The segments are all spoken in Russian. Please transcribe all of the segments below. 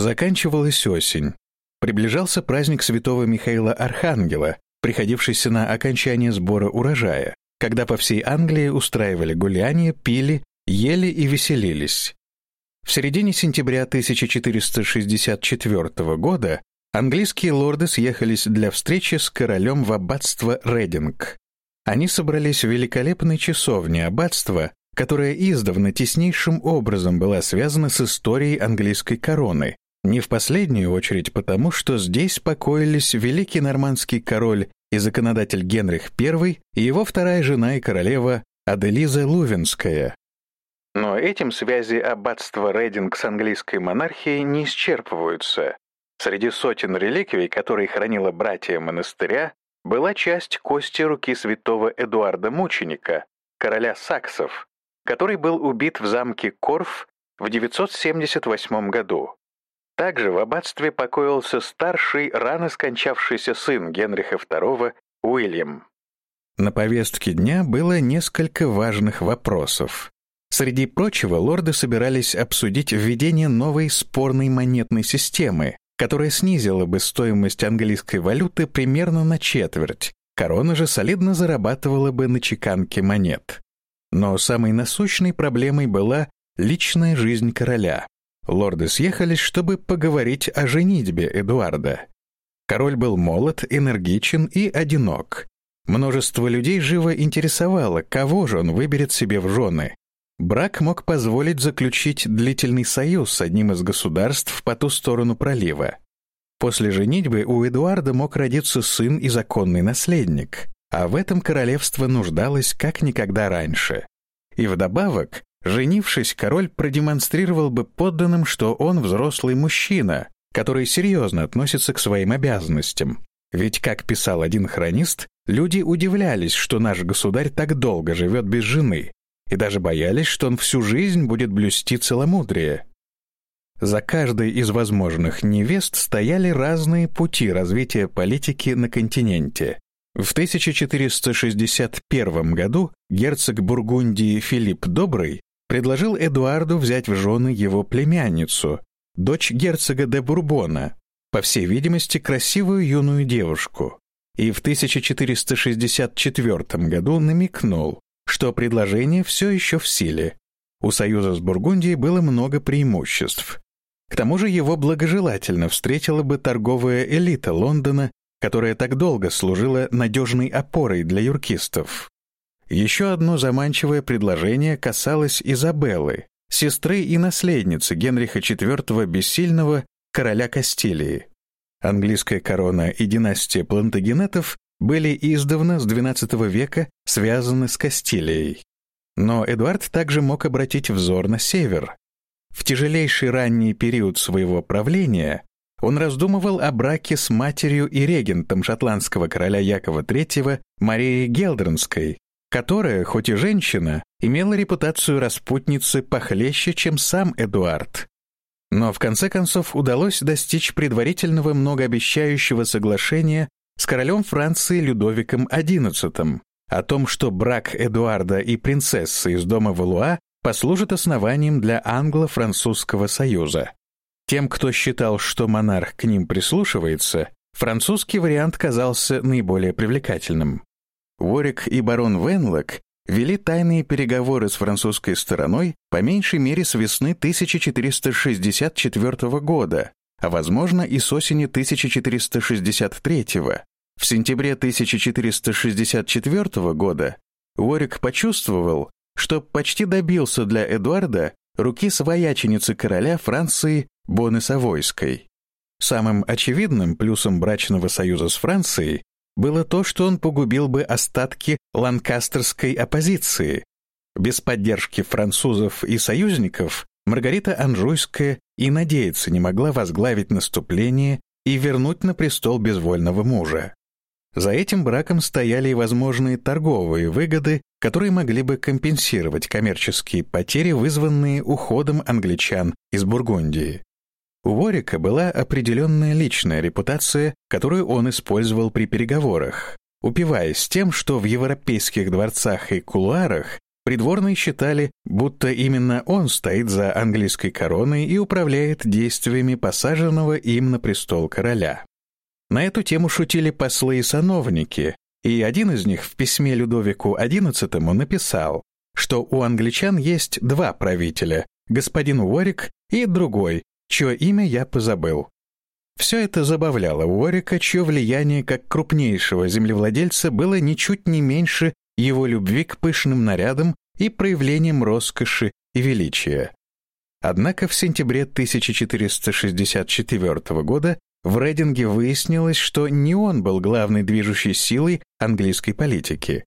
Заканчивалась осень. Приближался праздник святого Михаила Архангела, приходившийся на окончание сбора урожая, когда по всей Англии устраивали гуляния, пили, ели и веселились. В середине сентября 1464 года английские лорды съехались для встречи с королем в аббатство Рединг. Они собрались в великолепной часовне аббатства, которая издавна теснейшим образом была связана с историей английской короны, не в последнюю очередь потому, что здесь покоились великий нормандский король и законодатель Генрих I и его вторая жена и королева Аделиза Лувенская. Но этим связи аббатства Рейдинг с английской монархией не исчерпываются. Среди сотен реликвий, которые хранила братья монастыря, была часть кости руки святого Эдуарда Мученика, короля саксов, который был убит в замке Корф в 978 году. Также в аббатстве покоился старший, рано скончавшийся сын Генриха II Уильям. На повестке дня было несколько важных вопросов. Среди прочего, лорды собирались обсудить введение новой спорной монетной системы, которая снизила бы стоимость английской валюты примерно на четверть. Корона же солидно зарабатывала бы на чеканке монет. Но самой насущной проблемой была личная жизнь короля. Лорды съехались, чтобы поговорить о женитьбе Эдуарда. Король был молод, энергичен и одинок. Множество людей живо интересовало, кого же он выберет себе в жены. Брак мог позволить заключить длительный союз с одним из государств по ту сторону пролива. После женитьбы у Эдуарда мог родиться сын и законный наследник, а в этом королевство нуждалось как никогда раньше. И вдобавок, женившись, король продемонстрировал бы подданным, что он взрослый мужчина, который серьезно относится к своим обязанностям. Ведь, как писал один хронист, люди удивлялись, что наш государь так долго живет без жены, и даже боялись, что он всю жизнь будет блюсти целомудрие. За каждой из возможных невест стояли разные пути развития политики на континенте. В 1461 году герцог Бургундии Филипп Добрый предложил Эдуарду взять в жены его племянницу, дочь герцога де Бурбона, по всей видимости, красивую юную девушку, и в 1464 году намекнул, что предложение все еще в силе. У союза с Бургундией было много преимуществ. К тому же его благожелательно встретила бы торговая элита Лондона, которая так долго служила надежной опорой для юркистов. Еще одно заманчивое предложение касалось Изабеллы, сестры и наследницы Генриха IV Бессильного, короля Кастилии. Английская корона и династия Плантагенетов были издавна с XII века связаны с Кастилией. Но Эдуард также мог обратить взор на север. В тяжелейший ранний период своего правления он раздумывал о браке с матерью и регентом шотландского короля Якова III Марией Гелдернской, которая, хоть и женщина, имела репутацию распутницы похлеще, чем сам Эдуард. Но в конце концов удалось достичь предварительного многообещающего соглашения с королем Франции Людовиком XI о том, что брак Эдуарда и принцессы из дома Валуа послужит основанием для англо-французского союза. Тем, кто считал, что монарх к ним прислушивается, французский вариант казался наиболее привлекательным. Ворик и барон Венлок вели тайные переговоры с французской стороной по меньшей мере с весны 1464 года, а возможно и с осени 1463 года. В сентябре 1464 года Уорик почувствовал, что почти добился для Эдуарда руки свояченицы короля Франции Боны Савойской. Самым очевидным плюсом брачного союза с Францией было то, что он погубил бы остатки ланкастерской оппозиции. Без поддержки французов и союзников Маргарита Анжуйская и надеяться не могла возглавить наступление и вернуть на престол безвольного мужа. За этим браком стояли и возможные торговые выгоды, которые могли бы компенсировать коммерческие потери, вызванные уходом англичан из Бургундии. У Ворика была определенная личная репутация, которую он использовал при переговорах, упиваясь тем, что в европейских дворцах и кулуарах Придворные считали, будто именно он стоит за английской короной и управляет действиями посаженного им на престол короля. На эту тему шутили послы и сановники, и один из них в письме Людовику XI написал, что у англичан есть два правителя, господин Уорик и другой, чье имя я позабыл. Все это забавляло Уорика, чье влияние как крупнейшего землевладельца было ничуть не меньше его любви к пышным нарядам и проявлением роскоши и величия. Однако в сентябре 1464 года в Рейдинге выяснилось, что не он был главной движущей силой английской политики.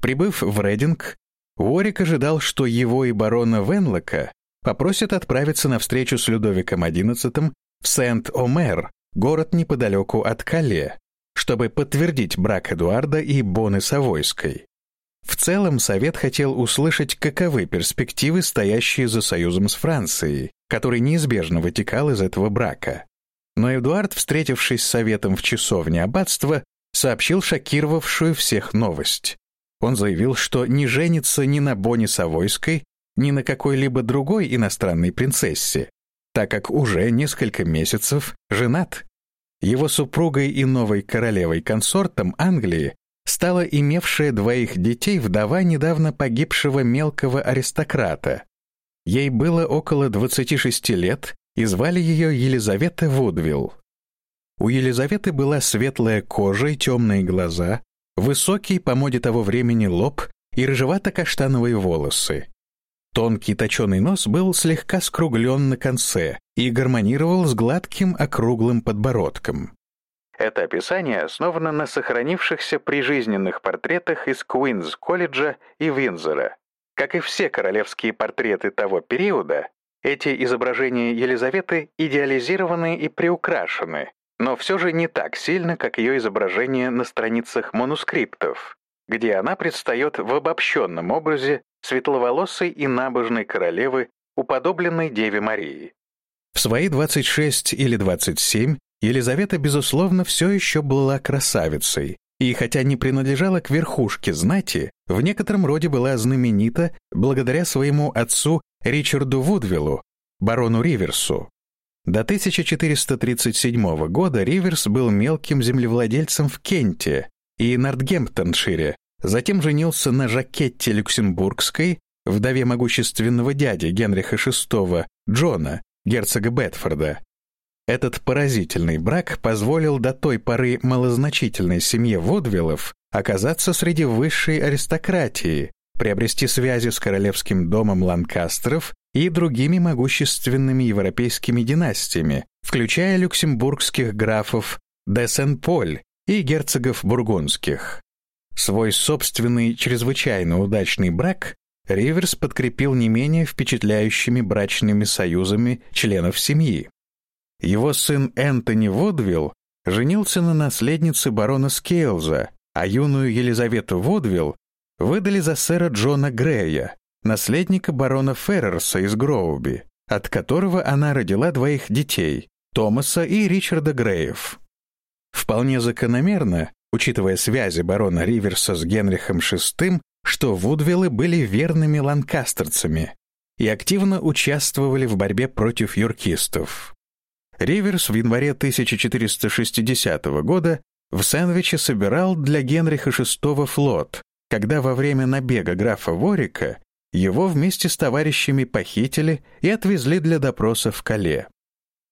Прибыв в Рейдинг, Уорик ожидал, что его и барона Венлока попросят отправиться на встречу с Людовиком XI в Сент-Омер, город неподалеку от Кале, чтобы подтвердить брак Эдуарда и Боны Савойской. В целом, Совет хотел услышать, каковы перспективы, стоящие за союзом с Францией, который неизбежно вытекал из этого брака. Но Эдуард, встретившись с Советом в часовне аббатства, сообщил шокировавшую всех новость. Он заявил, что не женится ни на Боне Савойской, ни на какой-либо другой иностранной принцессе, так как уже несколько месяцев женат. Его супругой и новой королевой-консортом Англии стала имевшая двоих детей вдова недавно погибшего мелкого аристократа. Ей было около 26 лет, и звали ее Елизавета Вудвилл. У Елизаветы была светлая кожа и темные глаза, высокий по моде того времени лоб и рыжевато-каштановые волосы. Тонкий точеный нос был слегка скруглен на конце и гармонировал с гладким округлым подбородком. Это описание основано на сохранившихся прижизненных портретах из Куинз-колледжа и Винзора. Как и все королевские портреты того периода, эти изображения Елизаветы идеализированы и приукрашены, но все же не так сильно, как ее изображение на страницах манускриптов, где она предстает в обобщенном образе светловолосой и набожной королевы, уподобленной Деве Марии. В свои 26 или 27 Елизавета, безусловно, все еще была красавицей, и хотя не принадлежала к верхушке знати, в некотором роде была знаменита благодаря своему отцу Ричарду Вудвиллу, барону Риверсу. До 1437 года Риверс был мелким землевладельцем в Кенте и Нортгемптоншире, затем женился на Жакетте Люксембургской, вдове могущественного дяди Генриха VI Джона, герцога Бетфорда, этот поразительный брак позволил до той поры малозначительной семье Водвиллов оказаться среди высшей аристократии, приобрести связи с королевским домом Ланкастеров и другими могущественными европейскими династиями, включая люксембургских графов де Сен-Поль и герцогов бургундских. Свой собственный чрезвычайно удачный брак Риверс подкрепил не менее впечатляющими брачными союзами членов семьи. Его сын Энтони Водвилл женился на наследнице барона Скейлза, а юную Елизавету Водвилл выдали за сэра Джона Грея, наследника барона Феррерса из Гроуби, от которого она родила двоих детей — Томаса и Ричарда Греев. Вполне закономерно, учитывая связи барона Риверса с Генрихом VI, что Вудвиллы были верными ланкастерцами и активно участвовали в борьбе против юркистов. Риверс в январе 1460 года в Сэндвиче собирал для Генриха VI флот, когда во время набега графа Ворика его вместе с товарищами похитили и отвезли для допроса в Кале.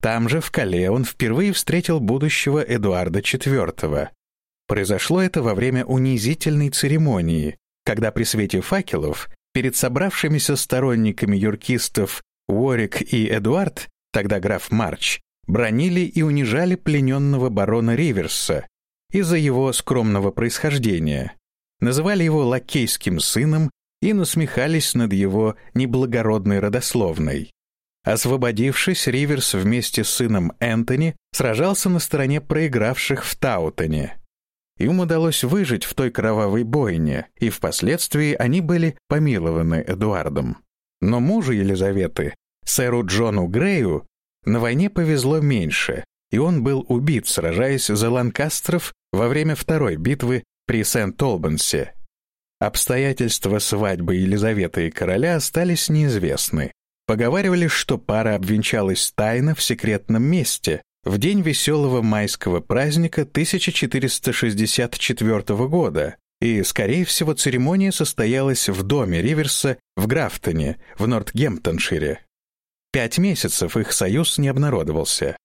Там же, в Кале, он впервые встретил будущего Эдуарда IV. Произошло это во время унизительной церемонии, когда при свете факелов перед собравшимися сторонниками юркистов Уорик и Эдуард, тогда граф Марч, бронили и унижали плененного барона Риверса из-за его скромного происхождения, называли его лакейским сыном и насмехались над его неблагородной родословной. Освободившись, Риверс вместе с сыном Энтони сражался на стороне проигравших в Таутоне. Им удалось выжить в той кровавой бойне, и впоследствии они были помилованы Эдуардом. Но мужу Елизаветы, сэру Джону Грею, на войне повезло меньше, и он был убит, сражаясь за Ланкастров во время второй битвы при Сент-Олбансе. Обстоятельства свадьбы Елизаветы и короля остались неизвестны. Поговаривали, что пара обвенчалась тайно в секретном месте в день веселого майского праздника 1464 года, и, скорее всего, церемония состоялась в доме Риверса в Графтоне, в Нортгемптоншире. Пять месяцев их союз не обнародовался.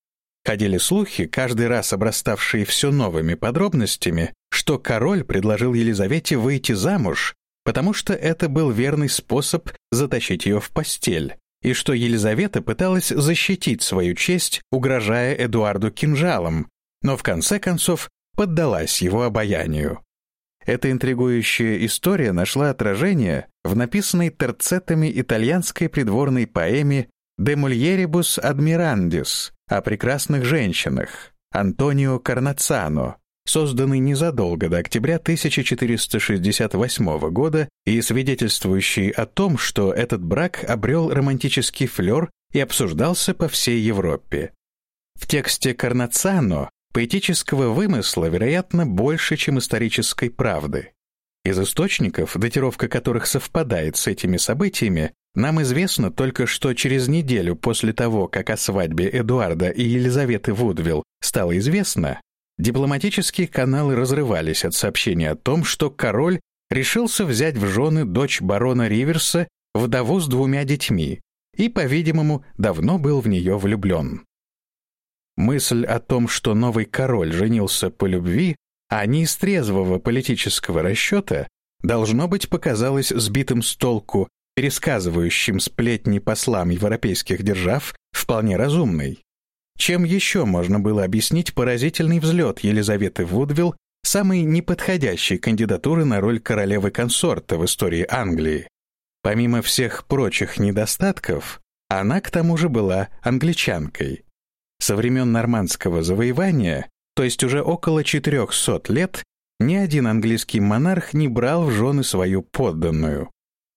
Ходили слухи, каждый раз обраставшие все новыми подробностями, что король предложил Елизавете выйти замуж, потому что это был верный способ затащить ее в постель, и что Елизавета пыталась защитить свою честь, угрожая Эдуарду кинжалом, но в конце концов поддалась его обаянию. Эта интригующая история нашла отражение в написанной терцетами итальянской придворной поэме «De mulieribus admirandis» о прекрасных женщинах Антонио Карнацано, созданный незадолго до октября 1468 года и свидетельствующий о том, что этот брак обрел романтический флер и обсуждался по всей Европе. В тексте Карнацано поэтического вымысла, вероятно, больше, чем исторической правды. Из источников, датировка которых совпадает с этими событиями, нам известно только, что через неделю после того, как о свадьбе Эдуарда и Елизаветы Вудвилл стало известно, дипломатические каналы разрывались от сообщения о том, что король решился взять в жены дочь барона Риверса, вдову с двумя детьми, и, по-видимому, давно был в нее влюблен. Мысль о том, что новый король женился по любви, а не из трезвого политического расчета, должно быть, показалась сбитым с толку пересказывающим сплетни послам европейских держав, вполне разумной. Чем еще можно было объяснить поразительный взлет Елизаветы Вудвилл, самой неподходящей кандидатуры на роль королевы-консорта в истории Англии? Помимо всех прочих недостатков, она к тому же была англичанкой. Со времен нормандского завоевания, то есть уже около 400 лет, ни один английский монарх не брал в жены свою подданную.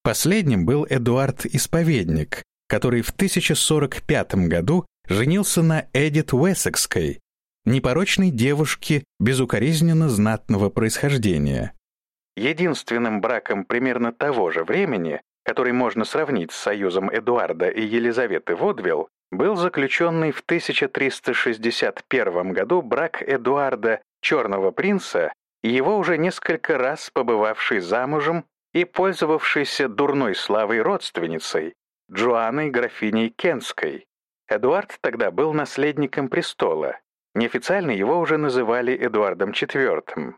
Последним был Эдуард Исповедник, который в 1045 году женился на Эдит Уэссекской, непорочной девушке безукоризненно знатного происхождения. Единственным браком примерно того же времени, который можно сравнить с союзом Эдуарда и Елизаветы Водвилл, был заключенный в 1361 году брак Эдуарда Черного принца и его уже несколько раз побывавший замужем и пользовавшейся дурной славой родственницей, Джоанной графиней Кенской. Эдуард тогда был наследником престола. Неофициально его уже называли Эдуардом IV.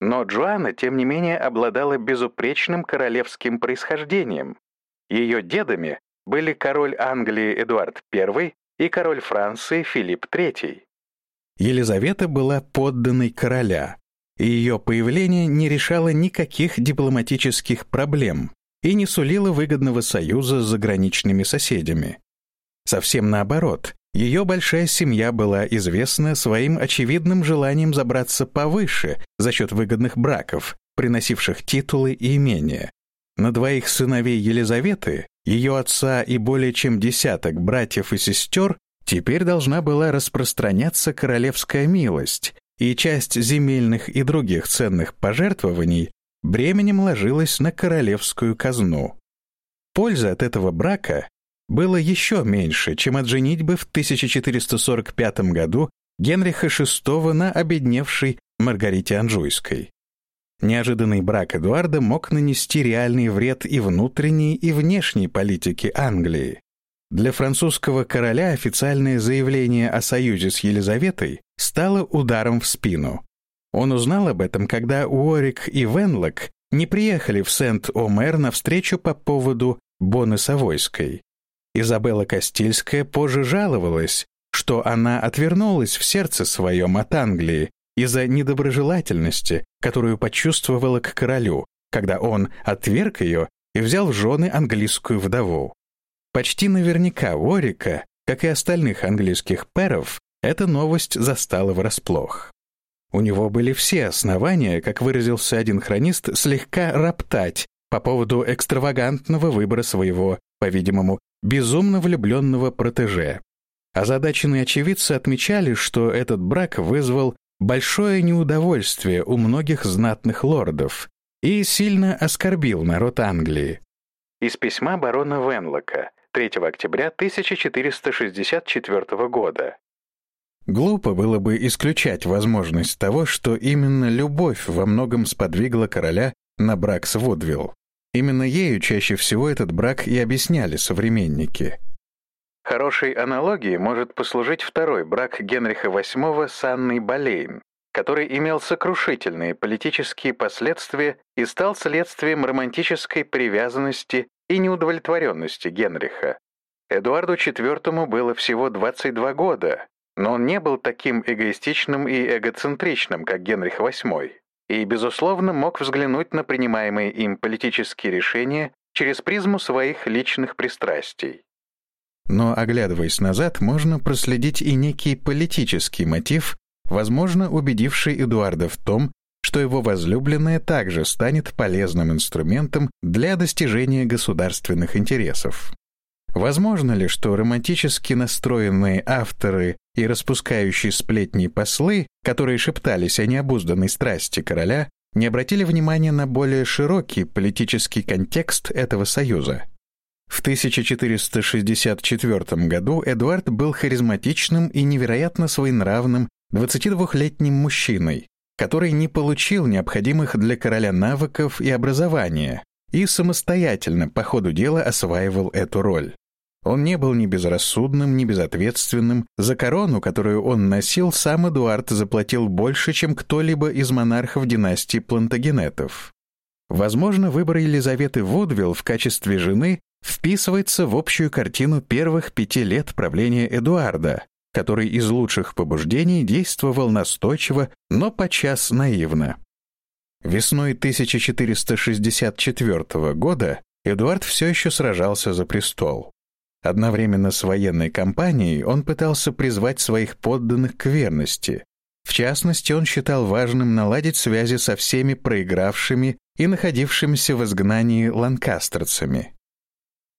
Но Джоанна, тем не менее, обладала безупречным королевским происхождением. Ее дедами были король Англии Эдуард I и король Франции Филипп III. Елизавета была подданной короля, и ее появление не решало никаких дипломатических проблем и не сулило выгодного союза с заграничными соседями. Совсем наоборот, ее большая семья была известна своим очевидным желанием забраться повыше за счет выгодных браков, приносивших титулы и имения. На двоих сыновей Елизаветы, ее отца и более чем десяток братьев и сестер теперь должна была распространяться королевская милость, и часть земельных и других ценных пожертвований бременем ложилась на королевскую казну. Польза от этого брака было еще меньше, чем от женитьбы в 1445 году Генриха VI на обедневшей Маргарите Анжуйской. Неожиданный брак Эдуарда мог нанести реальный вред и внутренней, и внешней политике Англии. Для французского короля официальное заявление о союзе с Елизаветой стало ударом в спину. Он узнал об этом, когда Уорик и Венлок не приехали в Сент-Омер на встречу по поводу Савойской. Изабелла Кастильская позже жаловалась, что она отвернулась в сердце своем от Англии из-за недоброжелательности, которую почувствовала к королю, когда он отверг ее и взял в жены английскую вдову. Почти наверняка Орика, как и остальных английских пэров, эта новость застала врасплох. У него были все основания, как выразился один хронист, слегка роптать по поводу экстравагантного выбора своего, по-видимому, безумно влюбленного протеже. Озадаченные очевидцы отмечали, что этот брак вызвал большое неудовольствие у многих знатных лордов, и сильно оскорбил народ Англии. Из письма барона Венлока 3 октября 1464 года. Глупо было бы исключать возможность того, что именно любовь во многом сподвигла короля на брак с Вудвилл. Именно ею чаще всего этот брак и объясняли современники. Хорошей аналогией может послужить второй брак Генриха VIII с Анной Болейн, который имел сокрушительные политические последствия и стал следствием романтической привязанности и неудовлетворенности Генриха. Эдуарду IV было всего 22 года, но он не был таким эгоистичным и эгоцентричным, как Генрих VIII, и, безусловно, мог взглянуть на принимаемые им политические решения через призму своих личных пристрастий. Но, оглядываясь назад, можно проследить и некий политический мотив, возможно, убедивший Эдуарда в том, что его возлюбленная также станет полезным инструментом для достижения государственных интересов. Возможно ли, что романтически настроенные авторы и распускающие сплетни послы, которые шептались о необузданной страсти короля, не обратили внимания на более широкий политический контекст этого союза? В 1464 году Эдуард был харизматичным и невероятно своенравным 22-летним мужчиной, который не получил необходимых для короля навыков и образования и самостоятельно по ходу дела осваивал эту роль. Он не был ни безрассудным, ни безответственным. За корону, которую он носил, сам Эдуард заплатил больше, чем кто-либо из монархов династии Плантагенетов. Возможно, выбор Елизаветы Вудвилл в качестве жены вписывается в общую картину первых пяти лет правления Эдуарда, который из лучших побуждений действовал настойчиво, но подчас наивно. Весной 1464 года Эдуард все еще сражался за престол. Одновременно с военной кампанией он пытался призвать своих подданных к верности. В частности, он считал важным наладить связи со всеми проигравшими и находившимися в изгнании ланкастерцами.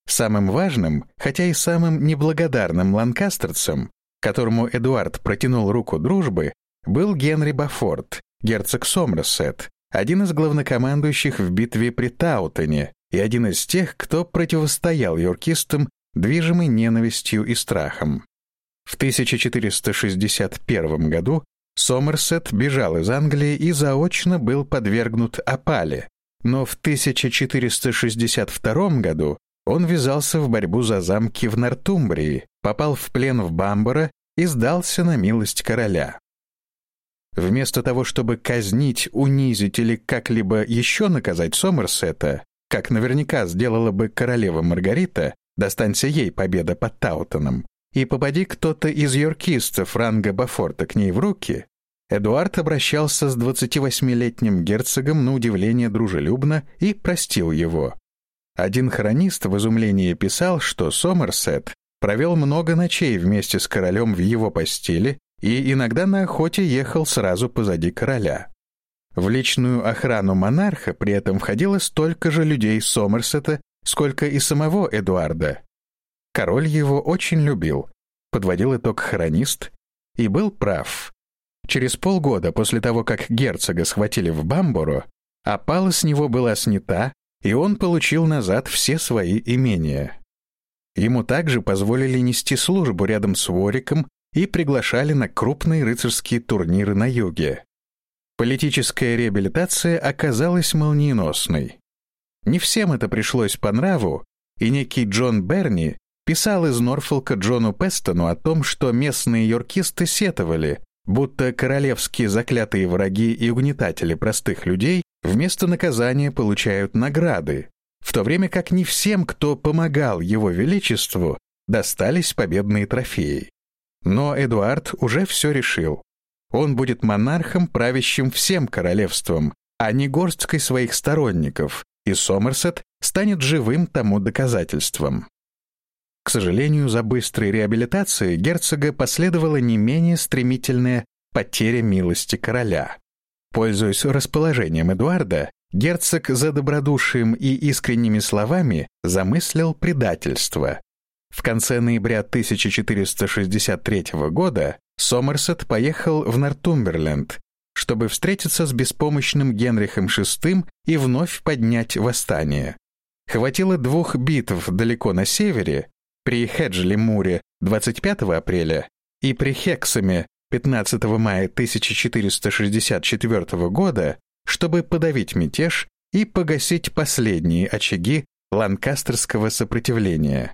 Самым важным, хотя и самым неблагодарным ланкастерцем, которому Эдуард протянул руку дружбы, был Генри Бафорт, герцог Сомерсет, один из главнокомандующих в битве при Таутоне и один из тех, кто противостоял йоркистам движимый ненавистью и страхом. В 1461 году Сомерсет бежал из Англии и заочно был подвергнут опале, но в 1462 году он ввязался в борьбу за замки в Нортумбрии, попал в плен в Бамбора и сдался на милость короля. Вместо того, чтобы казнить, унизить или как-либо еще наказать Сомерсета, как наверняка сделала бы королева Маргарита, достанься ей победа под Таутоном, и попади кто-то из йоркистов ранга Бафорта к ней в руки, Эдуард обращался с 28-летним герцогом на удивление дружелюбно и простил его. Один хронист в изумлении писал, что Сомерсет провел много ночей вместе с королем в его постели и иногда на охоте ехал сразу позади короля. В личную охрану монарха при этом входило столько же людей Сомерсета, сколько и самого Эдуарда. Король его очень любил, подводил итог хронист, и был прав. Через полгода после того, как герцога схватили в Бамборо, опала с него была снята, и он получил назад все свои имения. Ему также позволили нести службу рядом с Вориком и приглашали на крупные рыцарские турниры на юге. Политическая реабилитация оказалась молниеносной. Не всем это пришлось по нраву, и некий Джон Берни писал из Норфолка Джону Пестону о том, что местные йоркисты сетовали, будто королевские заклятые враги и угнетатели простых людей вместо наказания получают награды, в то время как не всем, кто помогал его величеству, достались победные трофеи. Но Эдуард уже все решил. Он будет монархом, правящим всем королевством, а не горсткой своих сторонников, и Сомерсет станет живым тому доказательством. К сожалению, за быстрой реабилитацией герцога последовала не менее стремительная потеря милости короля. Пользуясь расположением Эдуарда, герцог за добродушием и искренними словами замыслил предательство. В конце ноября 1463 года Сомерсет поехал в Нортумберленд, чтобы встретиться с беспомощным Генрихом VI и вновь поднять восстание. Хватило двух битв далеко на севере, при Хеджли-Муре 25 апреля и при Хексаме 15 мая 1464 года, чтобы подавить мятеж и погасить последние очаги ланкастерского сопротивления.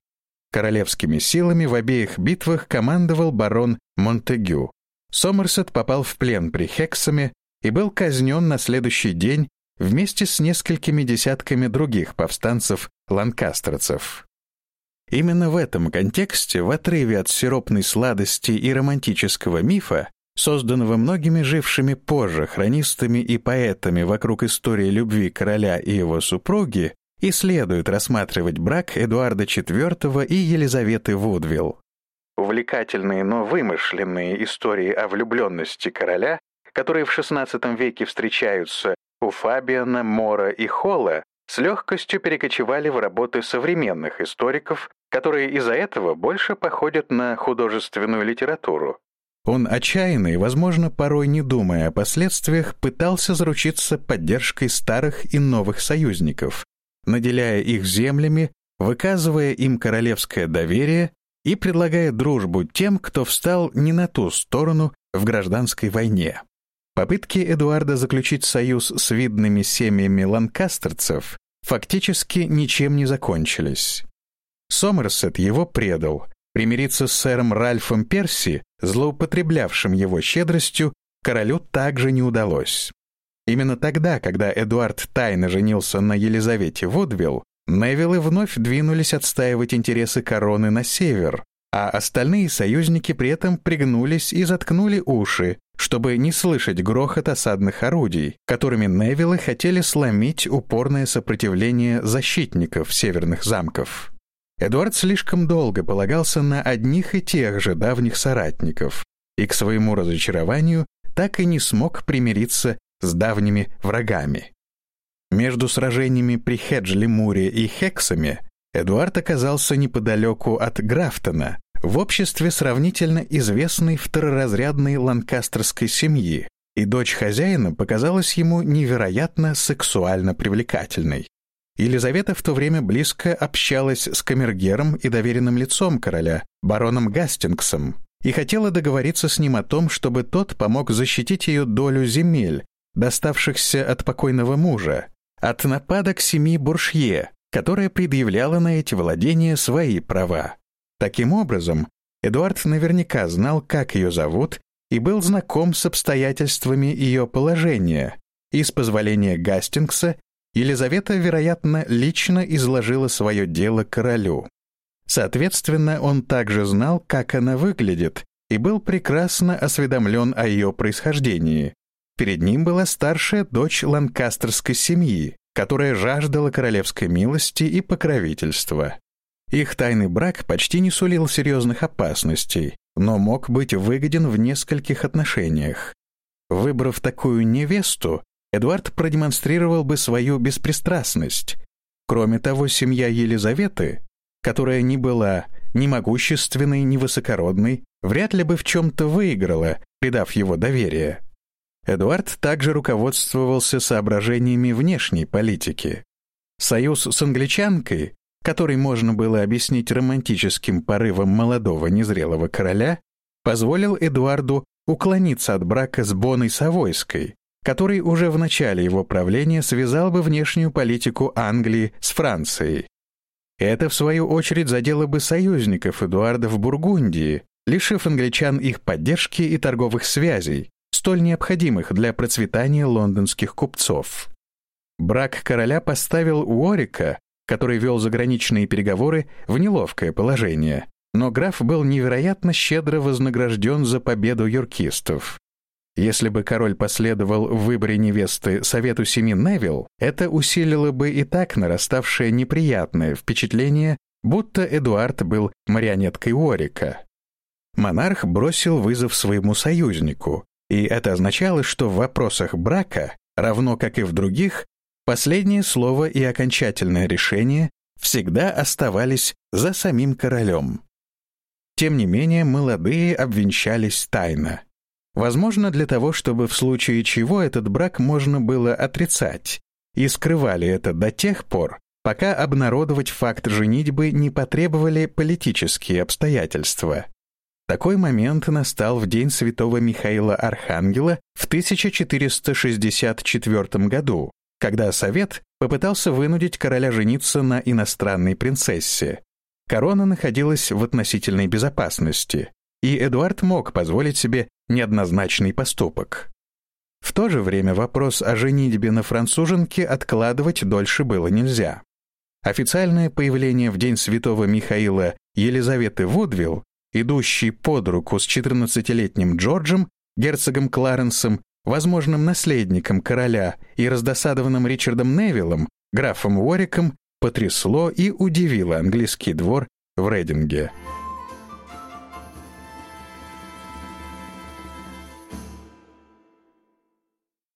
Королевскими силами в обеих битвах командовал барон Монтегю. Сомерсет попал в плен при Хексаме и был казнен на следующий день вместе с несколькими десятками других повстанцев-ланкастерцев. Именно в этом контексте, в отрыве от сиропной сладости и романтического мифа, созданного многими жившими позже хронистами и поэтами вокруг истории любви короля и его супруги, и следует рассматривать брак Эдуарда IV и Елизаветы Вудвилл. Увлекательные, но вымышленные истории о влюбленности короля, которые в XVI веке встречаются у Фабиана, Мора и Холла, с легкостью перекочевали в работы современных историков, которые из-за этого больше походят на художественную литературу. Он отчаянно и, возможно, порой не думая о последствиях, пытался заручиться поддержкой старых и новых союзников, наделяя их землями, выказывая им королевское доверие и предлагая дружбу тем, кто встал не на ту сторону в гражданской войне. Попытки Эдуарда заключить союз с видными семьями ланкастерцев фактически ничем не закончились. Сомерсет его предал. Примириться с сэром Ральфом Перси, злоупотреблявшим его щедростью, королю также не удалось. Именно тогда, когда Эдуард тайно женился на Елизавете Вудвилл, Невиллы вновь двинулись отстаивать интересы короны на север, а остальные союзники при этом пригнулись и заткнули уши, чтобы не слышать грохот осадных орудий, которыми Невиллы хотели сломить упорное сопротивление защитников северных замков. Эдуард слишком долго полагался на одних и тех же давних соратников и к своему разочарованию так и не смог примириться с давними врагами. Между сражениями при Хеджли-Муре и Хексами Эдуард оказался неподалеку от Графтона, в обществе сравнительно известной второразрядной ланкастерской семьи, и дочь хозяина показалась ему невероятно сексуально привлекательной. Елизавета в то время близко общалась с камергером и доверенным лицом короля, бароном Гастингсом, и хотела договориться с ним о том, чтобы тот помог защитить ее долю земель, доставшихся от покойного мужа, от нападок семьи Буршье, которая предъявляла на эти владения свои права. Таким образом, Эдуард наверняка знал, как ее зовут, и был знаком с обстоятельствами ее положения, и с позволения Гастингса Елизавета, вероятно, лично изложила свое дело королю. Соответственно, он также знал, как она выглядит, и был прекрасно осведомлен о ее происхождении, Перед ним была старшая дочь ланкастерской семьи, которая жаждала королевской милости и покровительства. Их тайный брак почти не сулил серьезных опасностей, но мог быть выгоден в нескольких отношениях. Выбрав такую невесту, Эдуард продемонстрировал бы свою беспристрастность. Кроме того, семья Елизаветы, которая не была ни могущественной, ни высокородной, вряд ли бы в чем-то выиграла, придав его доверие. Эдуард также руководствовался соображениями внешней политики. Союз с англичанкой, который можно было объяснить романтическим порывом молодого незрелого короля, позволил Эдуарду уклониться от брака с Боной Савойской, который уже в начале его правления связал бы внешнюю политику Англии с Францией. Это, в свою очередь, задело бы союзников Эдуарда в Бургундии, лишив англичан их поддержки и торговых связей, столь необходимых для процветания лондонских купцов. Брак короля поставил Уорика, который вел заграничные переговоры, в неловкое положение, но граф был невероятно щедро вознагражден за победу юркистов. Если бы король последовал в выборе невесты совету семи Невилл, это усилило бы и так нараставшее неприятное впечатление, будто Эдуард был марионеткой Уорика. Монарх бросил вызов своему союзнику, и это означало, что в вопросах брака, равно как и в других, последнее слово и окончательное решение всегда оставались за самим королем. Тем не менее, молодые обвенчались тайно. Возможно, для того, чтобы в случае чего этот брак можно было отрицать, и скрывали это до тех пор, пока обнародовать факт женитьбы не потребовали политические обстоятельства. Такой момент настал в день святого Михаила Архангела в 1464 году, когда Совет попытался вынудить короля жениться на иностранной принцессе. Корона находилась в относительной безопасности, и Эдуард мог позволить себе неоднозначный поступок. В то же время вопрос о женитьбе на француженке откладывать дольше было нельзя. Официальное появление в день святого Михаила Елизаветы Вудвилл, идущей под руку с 14-летним Джорджем, герцогом Кларенсом, возможным наследником короля и раздосадованным Ричардом Невиллом, графом Уориком, потрясло и удивило английский двор в Рейдинге.